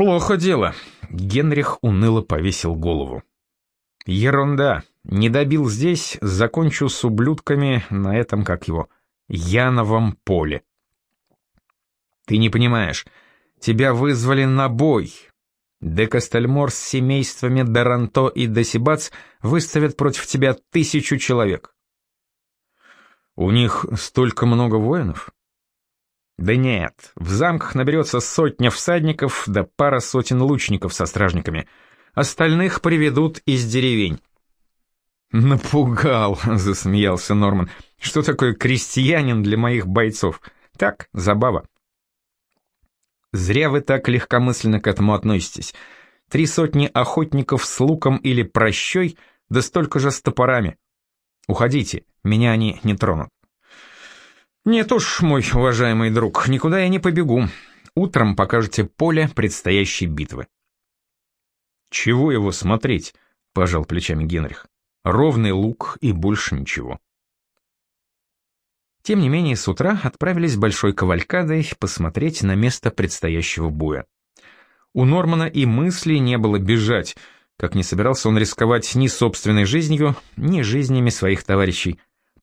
«Плохо дело», — Генрих уныло повесил голову. «Ерунда. Не добил здесь, закончу с ублюдками на этом, как его, Яновом поле». «Ты не понимаешь. Тебя вызвали на бой. Де Кастельмор с семействами Даранто и Десибац выставят против тебя тысячу человек». «У них столько много воинов?» Да нет, в замках наберется сотня всадников да пара сотен лучников со стражниками. Остальных приведут из деревень. «Напугал», — засмеялся Норман. «Что такое крестьянин для моих бойцов? Так, забава». «Зря вы так легкомысленно к этому относитесь. Три сотни охотников с луком или прощой, да столько же с топорами. Уходите, меня они не тронут». «Нет уж, мой уважаемый друг, никуда я не побегу. Утром покажете поле предстоящей битвы». «Чего его смотреть?» — пожал плечами Генрих. «Ровный лук и больше ничего». Тем не менее, с утра отправились большой кавалькадой посмотреть на место предстоящего боя. У Нормана и мысли не было бежать, как не собирался он рисковать ни собственной жизнью, ни жизнями своих товарищей.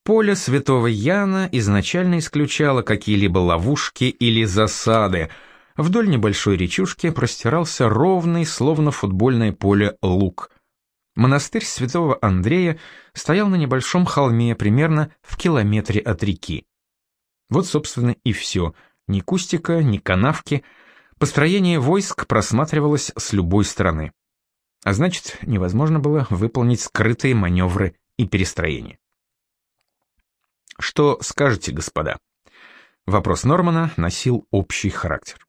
Поле святого Яна изначально исключало какие-либо ловушки или засады. Вдоль небольшой речушки простирался ровный, словно футбольное поле, луг. Монастырь святого Андрея стоял на небольшом холме, примерно в километре от реки. Вот, собственно, и все. Ни кустика, ни канавки. Построение войск просматривалось с любой стороны. А значит, невозможно было выполнить скрытые маневры и перестроения. Что скажете, господа? Вопрос Нормана носил общий характер.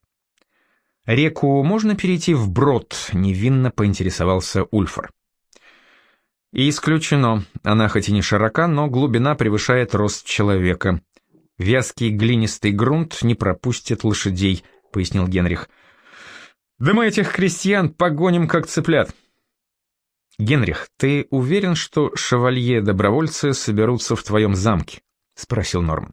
«Реку можно перейти вброд?» — невинно поинтересовался Ульфар. «Исключено. Она хоть и не широка, но глубина превышает рост человека. Вязкий глинистый грунт не пропустит лошадей», — пояснил Генрих. «Да мы этих крестьян погоним, как цыплят». «Генрих, ты уверен, что шевалье-добровольцы соберутся в твоем замке?» — спросил Норм.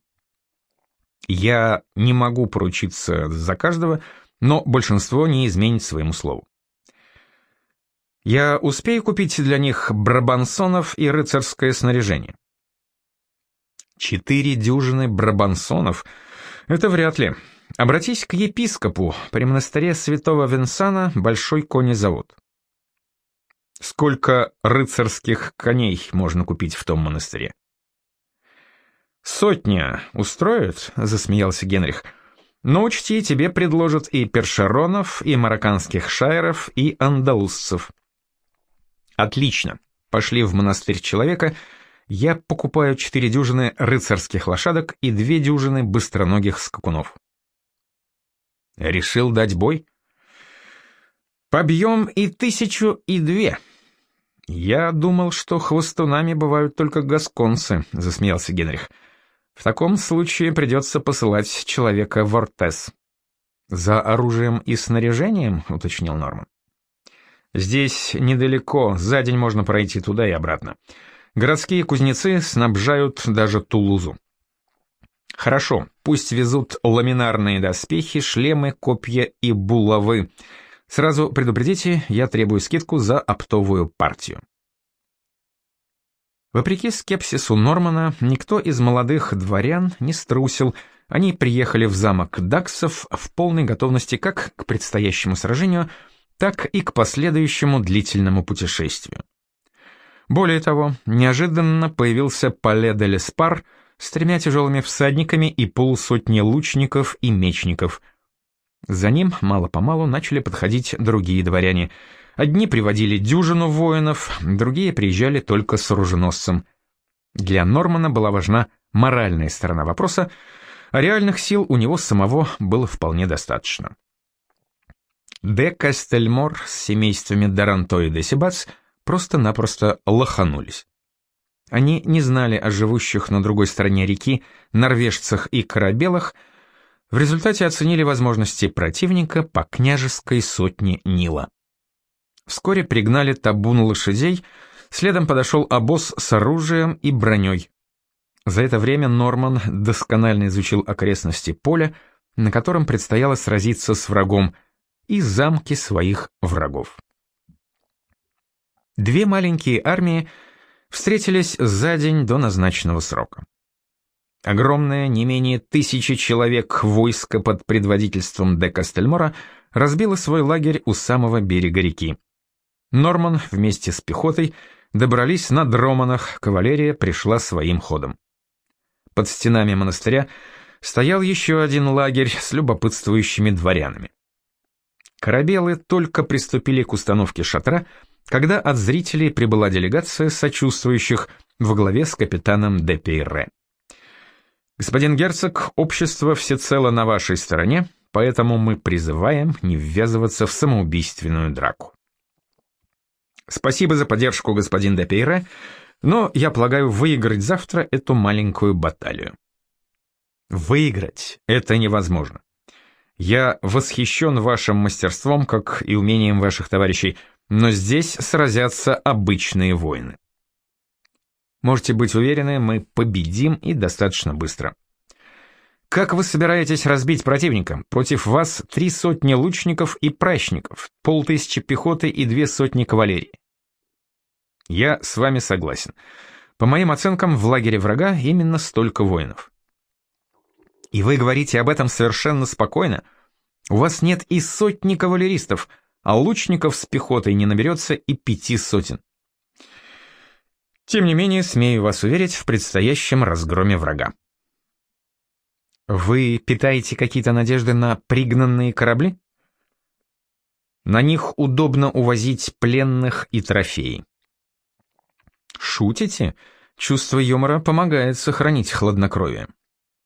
«Я не могу поручиться за каждого, но большинство не изменит своему слову. Я успею купить для них брабансонов и рыцарское снаряжение». «Четыре дюжины брабансонов — это вряд ли. Обратись к епископу, при монастыре святого Венсана большой конезавод». «Сколько рыцарских коней можно купить в том монастыре?» «Сотня устроит?» — засмеялся Генрих. «Но учти, тебе предложат и першеронов, и марокканских шайров, и андалузцев». «Отлично. Пошли в монастырь человека. Я покупаю четыре дюжины рыцарских лошадок и две дюжины быстроногих скакунов». «Решил дать бой?» «Побьем и тысячу, и две». «Я думал, что хвостунами бывают только гасконцы», — засмеялся Генрих. «Генрих». В таком случае придется посылать человека в Ортес. «За оружием и снаряжением?» — уточнил Норман. «Здесь недалеко, за день можно пройти туда и обратно. Городские кузнецы снабжают даже Тулузу». «Хорошо, пусть везут ламинарные доспехи, шлемы, копья и булавы. Сразу предупредите, я требую скидку за оптовую партию». Вопреки скепсису Нормана, никто из молодых дворян не струсил, они приехали в замок Даксов в полной готовности как к предстоящему сражению, так и к последующему длительному путешествию. Более того, неожиданно появился Пале де Леспар с тремя тяжелыми всадниками и полусотни лучников и мечников. За ним мало-помалу начали подходить другие дворяне — Одни приводили дюжину воинов, другие приезжали только с оруженосцем. Для Нормана была важна моральная сторона вопроса, а реальных сил у него самого было вполне достаточно. Де Кастельмор с семействами Даранто и Десибац просто-напросто лоханулись. Они не знали о живущих на другой стороне реки норвежцах и корабелах, в результате оценили возможности противника по княжеской сотне Нила. Вскоре пригнали табун лошадей, следом подошел обоз с оружием и броней. За это время Норман досконально изучил окрестности поля, на котором предстояло сразиться с врагом, и замки своих врагов. Две маленькие армии встретились за день до назначенного срока. Огромное, не менее тысячи человек войско под предводительством де Кастельмора разбило свой лагерь у самого берега реки. Норман вместе с пехотой добрались на Дроманах, кавалерия пришла своим ходом. Под стенами монастыря стоял еще один лагерь с любопытствующими дворянами. Корабелы только приступили к установке шатра, когда от зрителей прибыла делегация сочувствующих во главе с капитаном де Пейре. «Господин герцог, общество всецело на вашей стороне, поэтому мы призываем не ввязываться в самоубийственную драку». «Спасибо за поддержку, господин де Пейре, но я полагаю выиграть завтра эту маленькую баталию». «Выиграть — это невозможно. Я восхищен вашим мастерством, как и умением ваших товарищей, но здесь сразятся обычные воины. Можете быть уверены, мы победим и достаточно быстро. Как вы собираетесь разбить противника? Против вас три сотни лучников и пращников, полтысячи пехоты и две сотни кавалерии. Я с вами согласен. По моим оценкам, в лагере врага именно столько воинов. И вы говорите об этом совершенно спокойно. У вас нет и сотни кавалеристов, а лучников с пехотой не наберется и пяти сотен. Тем не менее, смею вас уверить в предстоящем разгроме врага. Вы питаете какие-то надежды на пригнанные корабли? На них удобно увозить пленных и трофеи. Шутите? Чувство юмора помогает сохранить хладнокровие.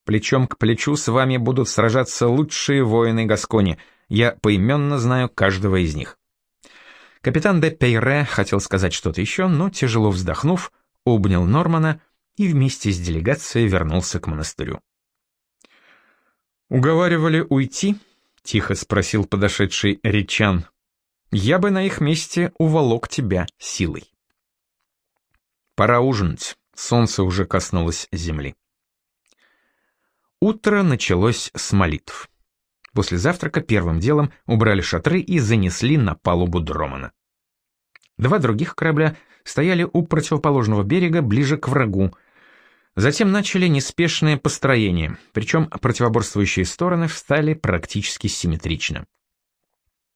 Плечом к плечу с вами будут сражаться лучшие воины Гаскони. Я поименно знаю каждого из них. Капитан де Пейре хотел сказать что-то еще, но, тяжело вздохнув, обнял Нормана и вместе с делегацией вернулся к монастырю. «Уговаривали уйти?» — тихо спросил подошедший Ричан. «Я бы на их месте уволок тебя силой». «Пора ужинать, солнце уже коснулось земли». Утро началось с молитв. После завтрака первым делом убрали шатры и занесли на палубу Дромана. Два других корабля стояли у противоположного берега ближе к врагу. Затем начали неспешное построение, причем противоборствующие стороны встали практически симметрично.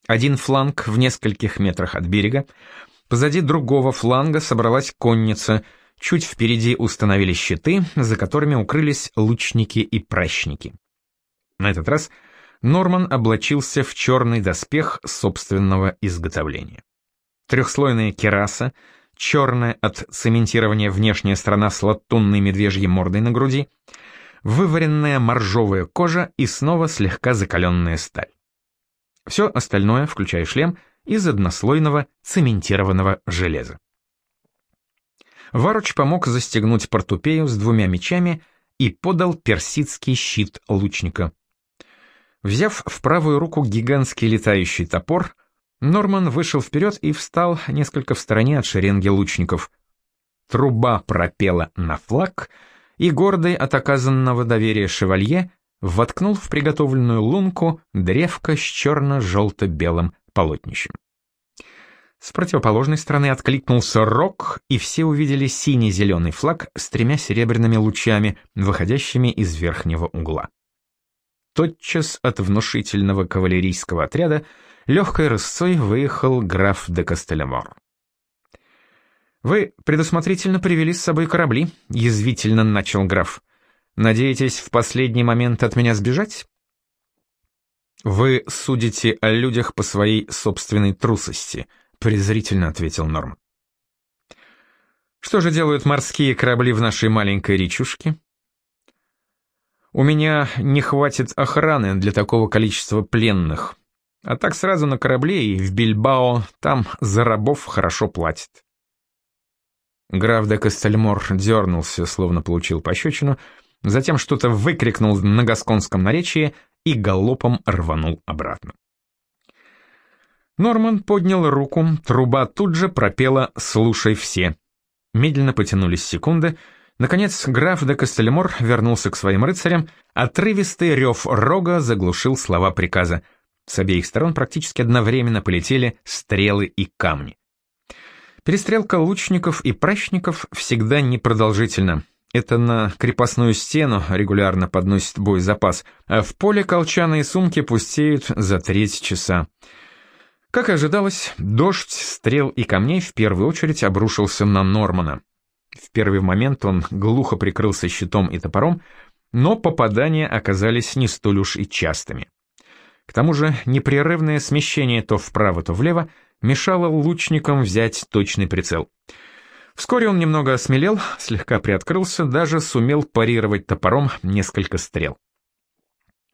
Один фланг в нескольких метрах от берега, позади другого фланга собралась конница — Чуть впереди установили щиты, за которыми укрылись лучники и пращники. На этот раз Норман облачился в черный доспех собственного изготовления. Трехслойная кераса, черная от цементирования внешняя сторона с латунной медвежьей мордой на груди, вываренная моржовая кожа и снова слегка закаленная сталь. Все остальное, включая шлем, из однослойного цементированного железа. Варуч помог застегнуть портупею с двумя мечами и подал персидский щит лучника. Взяв в правую руку гигантский летающий топор, Норман вышел вперед и встал несколько в стороне от шеренги лучников. Труба пропела на флаг, и гордый от оказанного доверия шевалье воткнул в приготовленную лунку древко с черно-желто-белым полотнищем. С противоположной стороны откликнулся рок, и все увидели синий-зеленый флаг с тремя серебряными лучами, выходящими из верхнего угла. Тотчас от внушительного кавалерийского отряда легкой рысцой выехал граф де Кастелемор. «Вы предусмотрительно привели с собой корабли», — язвительно начал граф. «Надеетесь в последний момент от меня сбежать?» «Вы судите о людях по своей собственной трусости», — презрительно ответил Норм. Что же делают морские корабли в нашей маленькой речушке? У меня не хватит охраны для такого количества пленных. А так сразу на корабле и в Бильбао, там за рабов хорошо платят. Граф де Кастельмор дернулся, словно получил пощечину, затем что-то выкрикнул на гасконском наречии и галопом рванул обратно. Норман поднял руку, труба тут же пропела «Слушай все». Медленно потянулись секунды. Наконец граф де Кастельмор вернулся к своим рыцарям, отрывистый рев рога заглушил слова приказа. С обеих сторон практически одновременно полетели стрелы и камни. Перестрелка лучников и пращников всегда непродолжительна. Это на крепостную стену регулярно подносит боезапас, а в поле колчаны сумки пустеют за треть часа. Как ожидалось, дождь, стрел и камней в первую очередь обрушился на Нормана. В первый момент он глухо прикрылся щитом и топором, но попадания оказались не столь уж и частыми. К тому же непрерывное смещение то вправо, то влево мешало лучникам взять точный прицел. Вскоре он немного осмелел, слегка приоткрылся, даже сумел парировать топором несколько стрел.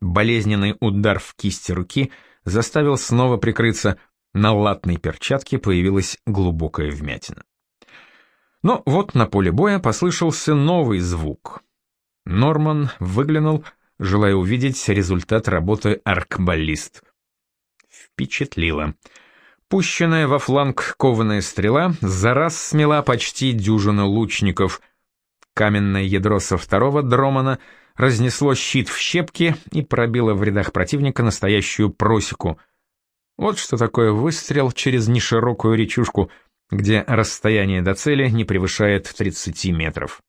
Болезненный удар в кисти руки заставил снова прикрыться, на латной перчатке появилась глубокая вмятина. Но вот на поле боя послышался новый звук. Норман выглянул, желая увидеть результат работы аркбаллист. Впечатлило. Пущенная во фланг кованая стрела за раз смела почти дюжину лучников. Каменное ядро со второго дромана разнесло щит в щепки и пробило в рядах противника настоящую просеку. Вот что такое выстрел через неширокую речушку — где расстояние до цели не превышает 30 метров.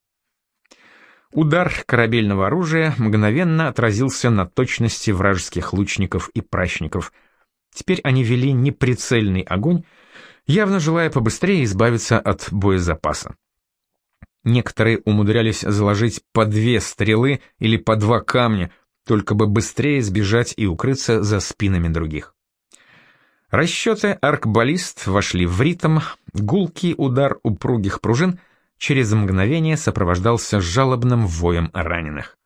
Удар корабельного оружия мгновенно отразился на точности вражеских лучников и прачников. Теперь они вели неприцельный огонь, явно желая побыстрее избавиться от боезапаса. Некоторые умудрялись заложить по две стрелы или по два камня, только бы быстрее сбежать и укрыться за спинами других. Расчеты аркбаллист вошли в ритм, гулкий удар упругих пружин через мгновение сопровождался жалобным воем раненых.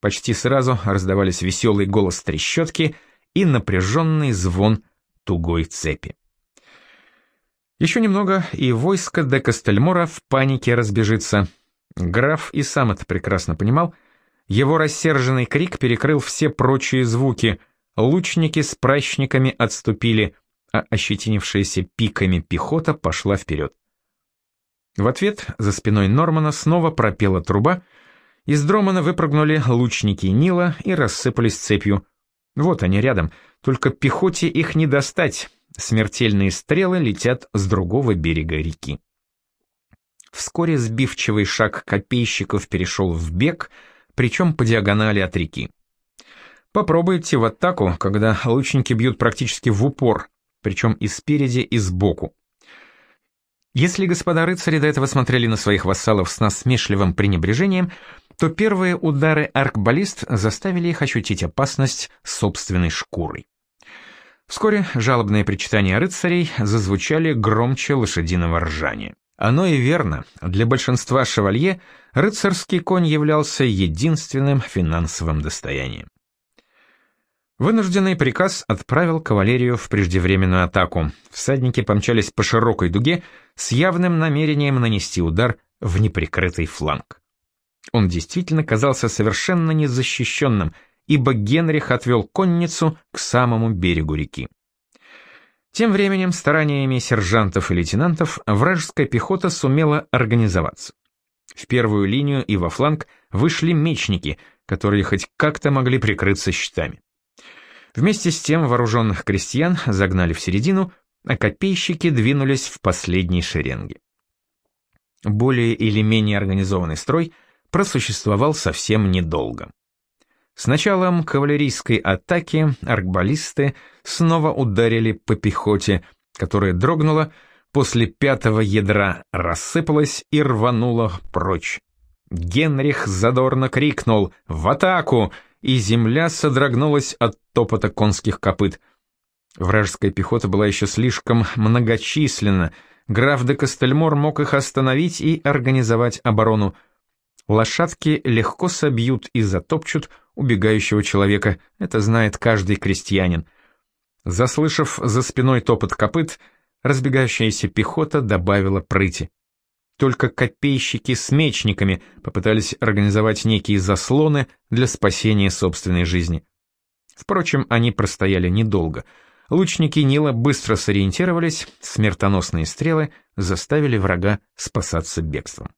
Почти сразу раздавались веселый голос трещотки и напряженный звон тугой цепи. Еще немного, и войско де Кастельмора в панике разбежится. Граф и сам это прекрасно понимал. Его рассерженный крик перекрыл все прочие звуки — Лучники с пращниками отступили, а ощетинившаяся пиками пехота пошла вперед. В ответ за спиной Нормана снова пропела труба, из Дромана выпрыгнули лучники Нила и рассыпались цепью. Вот они рядом, только пехоте их не достать, смертельные стрелы летят с другого берега реки. Вскоре сбивчивый шаг копейщиков перешел в бег, причем по диагонали от реки. Попробуйте в атаку, когда лучники бьют практически в упор, причем и спереди, и сбоку. Если господа рыцари до этого смотрели на своих вассалов с насмешливым пренебрежением, то первые удары аркбаллист заставили их ощутить опасность собственной шкурой. Вскоре жалобные причитания рыцарей зазвучали громче лошадиного ржания. Оно и верно, для большинства шевалье рыцарский конь являлся единственным финансовым достоянием. Вынужденный приказ отправил кавалерию в преждевременную атаку. Всадники помчались по широкой дуге с явным намерением нанести удар в неприкрытый фланг. Он действительно казался совершенно незащищенным, ибо Генрих отвел конницу к самому берегу реки. Тем временем стараниями сержантов и лейтенантов вражеская пехота сумела организоваться. В первую линию и во фланг вышли мечники, которые хоть как-то могли прикрыться щитами. Вместе с тем вооруженных крестьян загнали в середину, а копейщики двинулись в последней шеренге. Более или менее организованный строй просуществовал совсем недолго. С началом кавалерийской атаки аркбаллисты снова ударили по пехоте, которая дрогнула, после пятого ядра рассыпалась и рванула прочь. Генрих задорно крикнул «В атаку!» И земля содрогнулась от топота конских копыт. Вражеская пехота была еще слишком многочисленна, граф де Кастельмор мог их остановить и организовать оборону. Лошадки легко собьют и затопчут убегающего человека, это знает каждый крестьянин. Заслышав за спиной топот копыт, разбегающаяся пехота добавила прыти. Только копейщики с мечниками попытались организовать некие заслоны для спасения собственной жизни. Впрочем, они простояли недолго. Лучники Нила быстро сориентировались, смертоносные стрелы заставили врага спасаться бегством.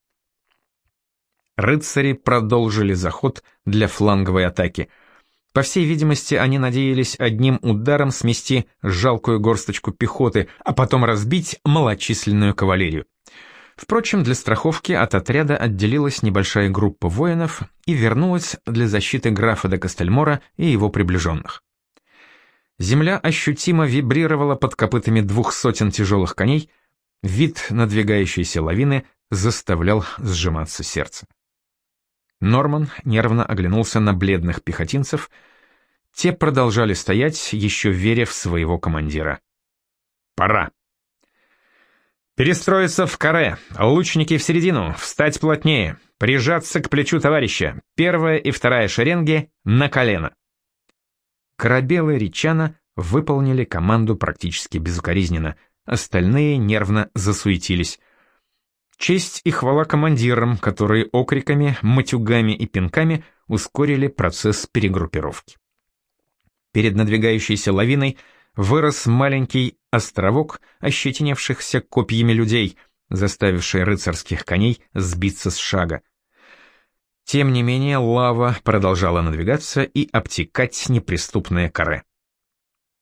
Рыцари продолжили заход для фланговой атаки. По всей видимости, они надеялись одним ударом смести жалкую горсточку пехоты, а потом разбить малочисленную кавалерию. Впрочем, для страховки от отряда отделилась небольшая группа воинов и вернулась для защиты графа де Кастельмора и его приближенных. Земля ощутимо вибрировала под копытами двух сотен тяжелых коней, вид надвигающейся лавины заставлял сжиматься сердце. Норман нервно оглянулся на бледных пехотинцев. Те продолжали стоять, еще веря в своего командира. «Пора!» «Перестроиться в каре, лучники в середину, встать плотнее, прижаться к плечу товарища, первая и вторая шеренги на колено». Корабелы Ричана выполнили команду практически безукоризненно, остальные нервно засуетились. Честь и хвала командирам, которые окриками, матюгами и пинками ускорили процесс перегруппировки. Перед надвигающейся лавиной вырос маленький островок ощетиневшихся копьями людей, заставивший рыцарских коней сбиться с шага. Тем не менее, лава продолжала надвигаться и обтекать неприступное каре.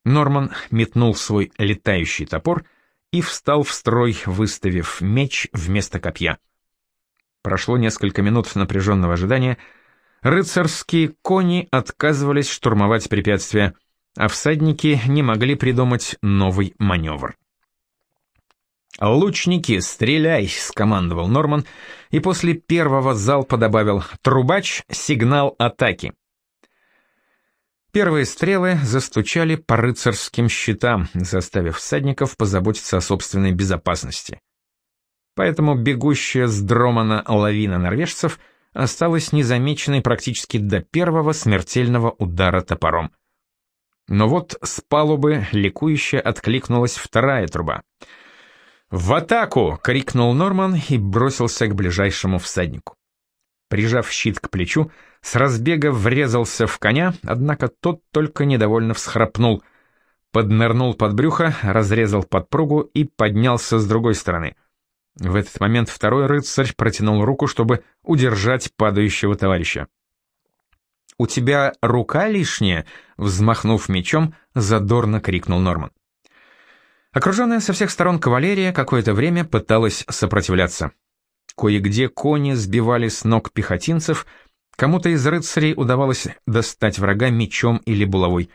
Норман метнул свой летающий топор и встал в строй, выставив меч вместо копья. Прошло несколько минут напряженного ожидания. Рыцарские кони отказывались штурмовать препятствия — а всадники не могли придумать новый маневр. «Лучники, стреляй!» — скомандовал Норман, и после первого залпа добавил «Трубач, сигнал атаки!» Первые стрелы застучали по рыцарским щитам, заставив всадников позаботиться о собственной безопасности. Поэтому бегущая с Дромана лавина норвежцев осталась незамеченной практически до первого смертельного удара топором. Но вот с палубы ликующе откликнулась вторая труба. «В атаку!» — крикнул Норман и бросился к ближайшему всаднику. Прижав щит к плечу, с разбега врезался в коня, однако тот только недовольно всхрапнул. Поднырнул под брюхо, разрезал подпругу и поднялся с другой стороны. В этот момент второй рыцарь протянул руку, чтобы удержать падающего товарища. «У тебя рука лишняя?» — взмахнув мечом, задорно крикнул Норман. Окруженная со всех сторон кавалерия какое-то время пыталась сопротивляться. Кое-где кони сбивали с ног пехотинцев, кому-то из рыцарей удавалось достать врага мечом или булавой.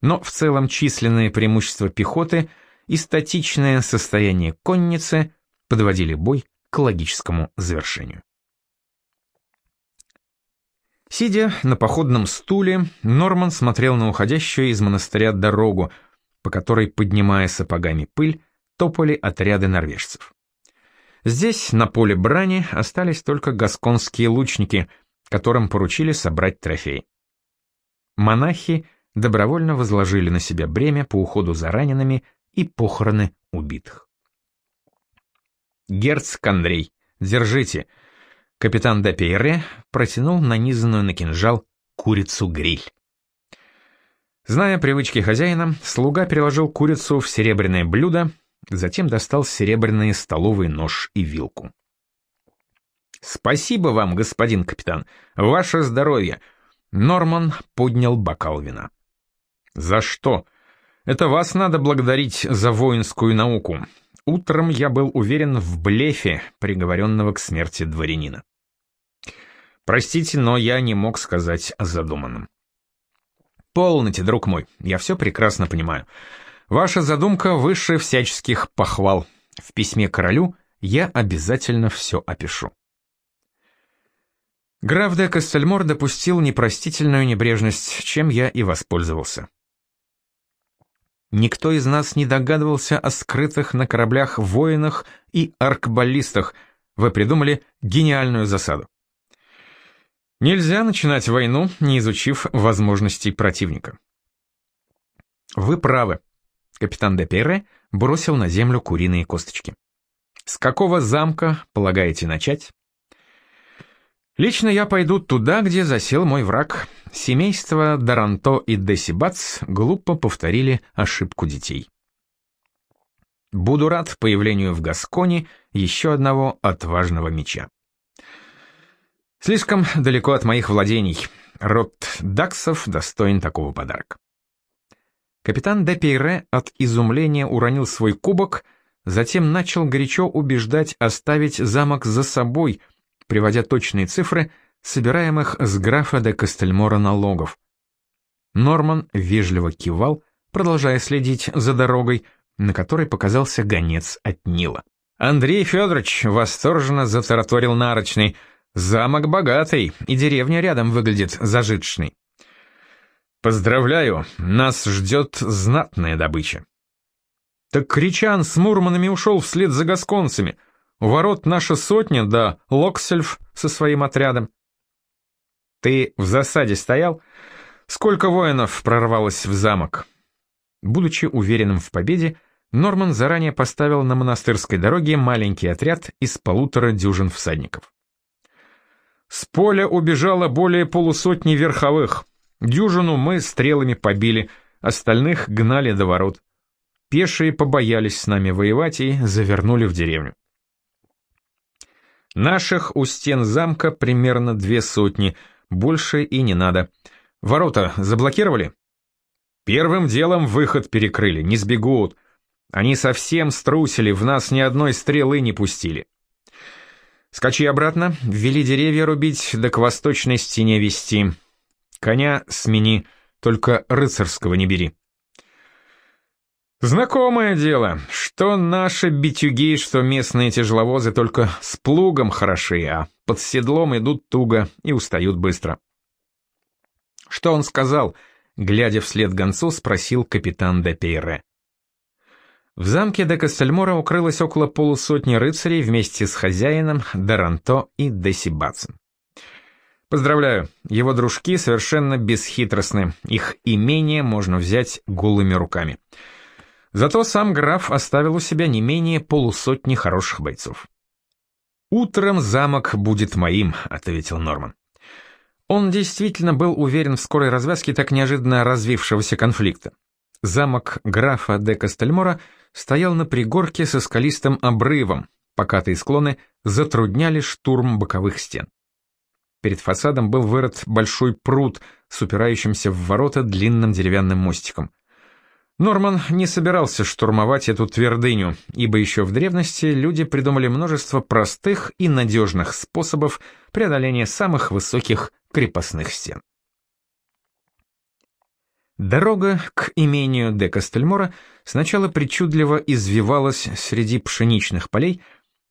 Но в целом численное преимущество пехоты и статичное состояние конницы подводили бой к логическому завершению. Сидя на походном стуле, Норман смотрел на уходящую из монастыря дорогу, по которой, поднимая сапогами пыль, топали отряды норвежцев. Здесь, на поле брани, остались только гасконские лучники, которым поручили собрать трофей. Монахи добровольно возложили на себя бремя по уходу за ранеными и похороны убитых. «Герцог Андрей, держите», Капитан Дапейре протянул нанизанную на кинжал курицу-гриль. Зная привычки хозяина, слуга переложил курицу в серебряное блюдо, затем достал серебряный столовый нож и вилку. «Спасибо вам, господин капитан. Ваше здоровье!» Норман поднял бокал вина. «За что? Это вас надо благодарить за воинскую науку. Утром я был уверен в блефе приговоренного к смерти дворянина». Простите, но я не мог сказать о задуманном. Полноте, друг мой, я все прекрасно понимаю. Ваша задумка выше всяческих похвал. В письме королю я обязательно все опишу. Граф де Кастельмор допустил непростительную небрежность, чем я и воспользовался. Никто из нас не догадывался о скрытых на кораблях воинах и аркбаллистах. Вы придумали гениальную засаду. Нельзя начинать войну, не изучив возможностей противника. Вы правы. Капитан де Перре бросил на землю куриные косточки. С какого замка полагаете начать? Лично я пойду туда, где засел мой враг. Семейство Даранто и Десибац глупо повторили ошибку детей. Буду рад появлению в Гасконе еще одного отважного меча. Слишком далеко от моих владений. род Даксов достоин такого подарка. Капитан де Пейре от изумления уронил свой кубок, затем начал горячо убеждать оставить замок за собой, приводя точные цифры, собираемых с графа де Кастельмора налогов. Норман вежливо кивал, продолжая следить за дорогой, на которой показался гонец от Нила. Андрей Федорович восторженно затараторил нарочный. «Замок богатый, и деревня рядом выглядит зажиточной». «Поздравляю, нас ждет знатная добыча». «Так Кричан с Мурманами ушел вслед за гасконцами. У ворот наша сотня, да Локсельф со своим отрядом». «Ты в засаде стоял? Сколько воинов прорвалось в замок?» Будучи уверенным в победе, Норман заранее поставил на монастырской дороге маленький отряд из полутора дюжин всадников. С поля убежало более полусотни верховых. Дюжину мы стрелами побили, остальных гнали до ворот. Пешие побоялись с нами воевать и завернули в деревню. Наших у стен замка примерно две сотни, больше и не надо. Ворота заблокировали? Первым делом выход перекрыли, не сбегут. Они совсем струсили, в нас ни одной стрелы не пустили. Скачи обратно, вели деревья рубить, да к восточной стене вести. Коня смени, только рыцарского не бери. Знакомое дело, что наши битюги, что местные тяжеловозы только с плугом хороши, а под седлом идут туго и устают быстро. Что он сказал, глядя вслед гонцу, спросил капитан де Пейре. В замке де Кастельмора укрылось около полусотни рыцарей вместе с хозяином Даранто и Десибацем. Поздравляю, его дружки совершенно бесхитростны, их имение можно взять голыми руками. Зато сам граф оставил у себя не менее полусотни хороших бойцов. «Утром замок будет моим», — ответил Норман. Он действительно был уверен в скорой развязке так неожиданно развившегося конфликта. Замок графа де Кастельмора стоял на пригорке со скалистым обрывом, покатые склоны затрудняли штурм боковых стен. Перед фасадом был вырыт большой пруд с упирающимся в ворота длинным деревянным мостиком. Норман не собирался штурмовать эту твердыню, ибо еще в древности люди придумали множество простых и надежных способов преодоления самых высоких крепостных стен. Дорога к имению де Кастельмора сначала причудливо извивалась среди пшеничных полей,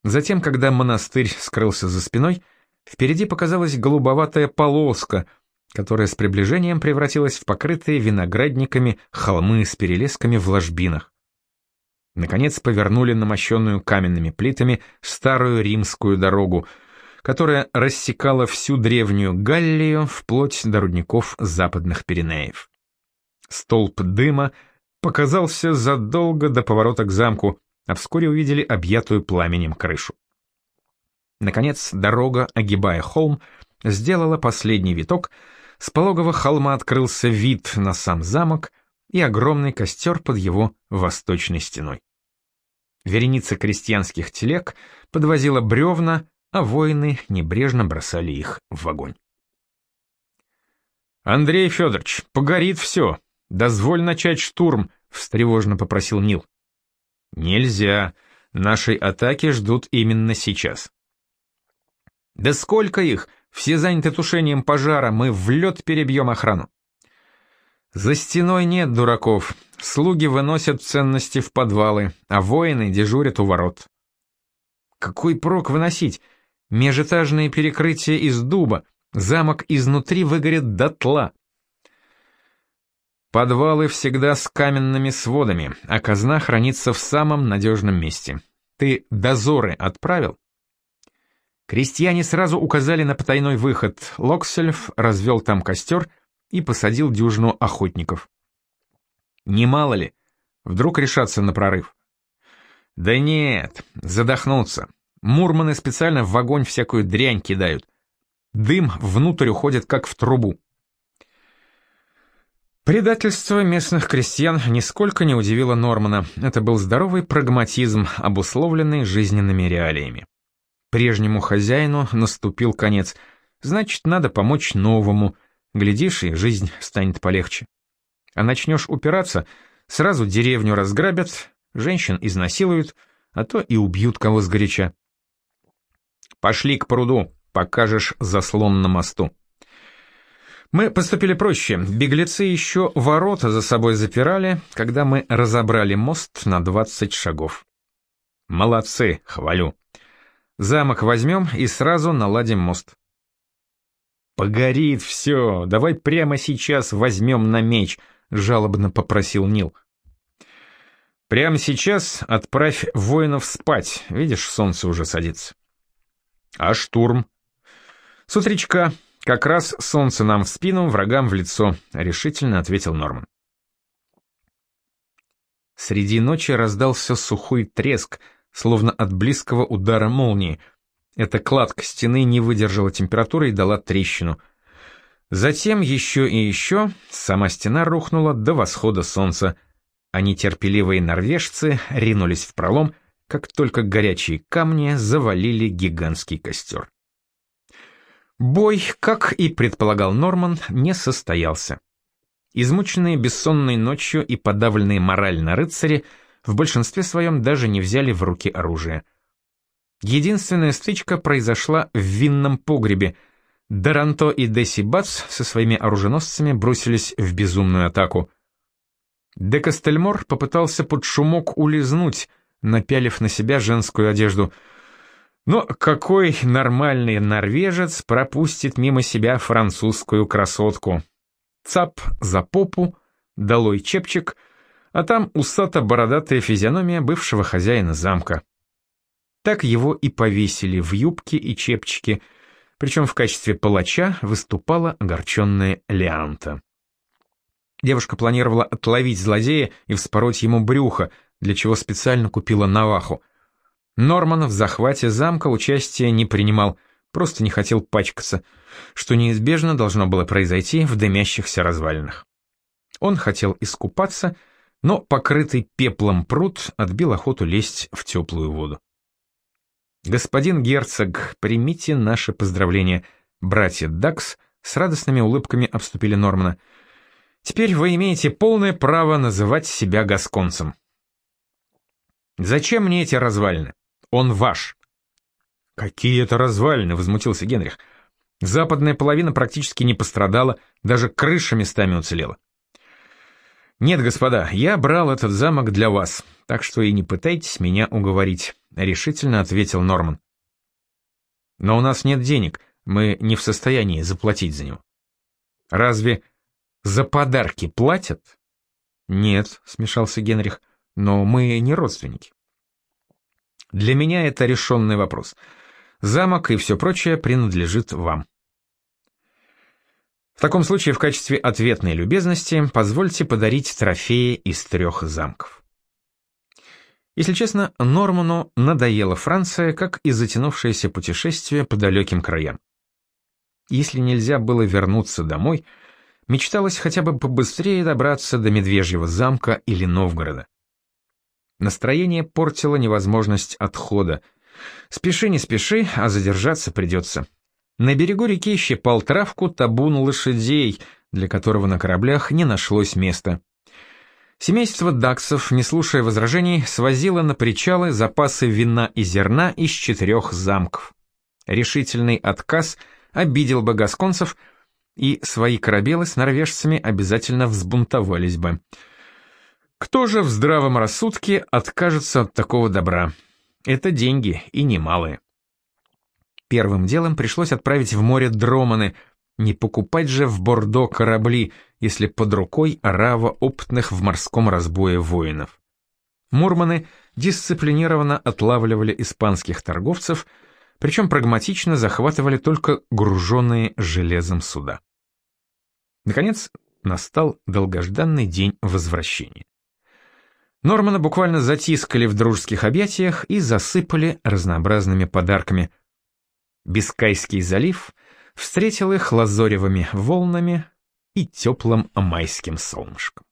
затем, когда монастырь скрылся за спиной, впереди показалась голубоватая полоска, которая с приближением превратилась в покрытые виноградниками холмы с перелесками в ложбинах. Наконец повернули на мощенную каменными плитами старую римскую дорогу, которая рассекала всю древнюю Галлию вплоть до рудников западных Пиренеев. Столб дыма показался задолго до поворота к замку, а вскоре увидели объятую пламенем крышу. Наконец, дорога, огибая холм, сделала последний виток, с пологого холма открылся вид на сам замок и огромный костер под его восточной стеной. Вереница крестьянских телег подвозила бревна, а воины небрежно бросали их в огонь. «Андрей Федорович, погорит все», «Дозволь начать штурм», — встревожно попросил Нил. «Нельзя. Нашей атаки ждут именно сейчас». «Да сколько их? Все заняты тушением пожара, мы в лед перебьем охрану». «За стеной нет дураков. Слуги выносят ценности в подвалы, а воины дежурят у ворот». «Какой прок выносить? Межэтажные перекрытия из дуба, замок изнутри выгорит дотла». Подвалы всегда с каменными сводами, а казна хранится в самом надежном месте. Ты дозоры отправил? Крестьяне сразу указали на потайной выход. Локсельф развел там костер и посадил дюжину охотников. Немало ли, вдруг решаться на прорыв? Да нет, задохнуться. Мурманы специально в огонь всякую дрянь кидают. Дым внутрь уходит, как в трубу. Предательство местных крестьян нисколько не удивило Нормана. Это был здоровый прагматизм, обусловленный жизненными реалиями. Прежнему хозяину наступил конец. Значит, надо помочь новому. Глядишь, и жизнь станет полегче. А начнешь упираться, сразу деревню разграбят, женщин изнасилуют, а то и убьют кого сгоряча. Пошли к пруду, покажешь заслон на мосту. Мы поступили проще. Беглецы еще ворота за собой запирали, когда мы разобрали мост на 20 шагов. Молодцы, хвалю. Замок возьмем и сразу наладим мост. «Погорит все, давай прямо сейчас возьмем на меч», — жалобно попросил Нил. «Прямо сейчас отправь воинов спать, видишь, солнце уже садится». «А штурм?» «С утречка, как раз солнце нам в спину, врагам в лицо», — решительно ответил Норман. Среди ночи раздался сухой треск, словно от близкого удара молнии — эта кладка стены не выдержала температуры и дала трещину. Затем еще и еще сама стена рухнула до восхода солнца, а нетерпеливые норвежцы ринулись в пролом, как только горячие камни завалили гигантский костер. Бой, как и предполагал Норман, не состоялся. Измученные бессонной ночью и подавленные морально рыцари в большинстве своем даже не взяли в руки оружие – Единственная стычка произошла в винном погребе. Даранто и Десси Бац со своими оруженосцами бросились в безумную атаку. Де Кастельмор попытался под шумок улизнуть, напялив на себя женскую одежду. Но какой нормальный норвежец пропустит мимо себя французскую красотку? Цап за попу, долой чепчик, а там усато-бородатая физиономия бывшего хозяина замка. Так его и повесили в юбке и чепчике, причем в качестве палача выступала огорченная Леанта. Девушка планировала отловить злодея и вспороть ему брюхо, для чего специально купила наваху. Норман в захвате замка участия не принимал, просто не хотел пачкаться, что неизбежно должно было произойти в дымящихся развалинах. Он хотел искупаться, но покрытый пеплом пруд отбил охоту лезть в теплую воду. «Господин герцог, примите наши поздравления». Братья Дакс с радостными улыбками обступили Нормана. «Теперь вы имеете полное право называть себя гасконцем». «Зачем мне эти развалины? Он ваш». «Какие это развалины?» — возмутился Генрих. «Западная половина практически не пострадала, даже крыша местами уцелела». «Нет, господа, я брал этот замок для вас, так что и не пытайтесь меня уговорить», — решительно ответил Норман. «Но у нас нет денег, мы не в состоянии заплатить за него». «Разве за подарки платят?» «Нет», — смешался Генрих, — «но мы не родственники». «Для меня это решенный вопрос. Замок и все прочее принадлежит вам». В таком случае в качестве ответной любезности позвольте подарить трофеи из трех замков. Если честно, Норману надоела Франция, как и затянувшееся путешествие по далеким краям. Если нельзя было вернуться домой, мечталось хотя бы побыстрее добраться до Медвежьего замка или Новгорода. Настроение портило невозможность отхода. Спеши, не спеши, а задержаться придется. На берегу реки щипал травку табун лошадей, для которого на кораблях не нашлось места. Семейство даксов, не слушая возражений, свозило на причалы запасы вина и зерна из четырех замков. Решительный отказ обидел бы гасконцев, и свои корабелы с норвежцами обязательно взбунтовались бы. Кто же в здравом рассудке откажется от такого добра? Это деньги, и немалые. Первым делом пришлось отправить в море дроманы, не покупать же в Бордо корабли, если под рукой орава опытных в морском разбое воинов. Мурманы дисциплинированно отлавливали испанских торговцев, причем прагматично захватывали только груженные железом суда. Наконец, настал долгожданный день возвращения. Нормана буквально затискали в дружеских объятиях и засыпали разнообразными подарками – Бискайский залив встретил их лазоревыми волнами и теплым майским солнышком.